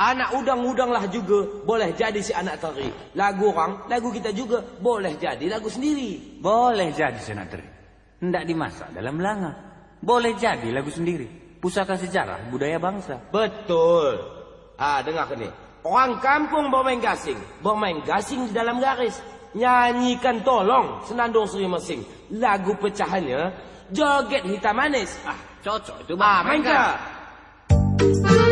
Anak udang-udanglah juga boleh jadi si anak teri. Lagu orang, lagu kita juga boleh jadi lagu sendiri. Boleh jadi si anak senatri. Tidak dimasak dalam langa. Boleh jadi lagu sendiri. Pusaka sejarah budaya bangsa. Betul. Ah, dengar ni. Orang kampung bermain gasing. Bermain gasing di dalam garis. Nyanyikan tolong senandung Sri Mesing. Lagu pecahannya joget hitam manis. Ah, cocok itu Ah, mainkan. mainkan.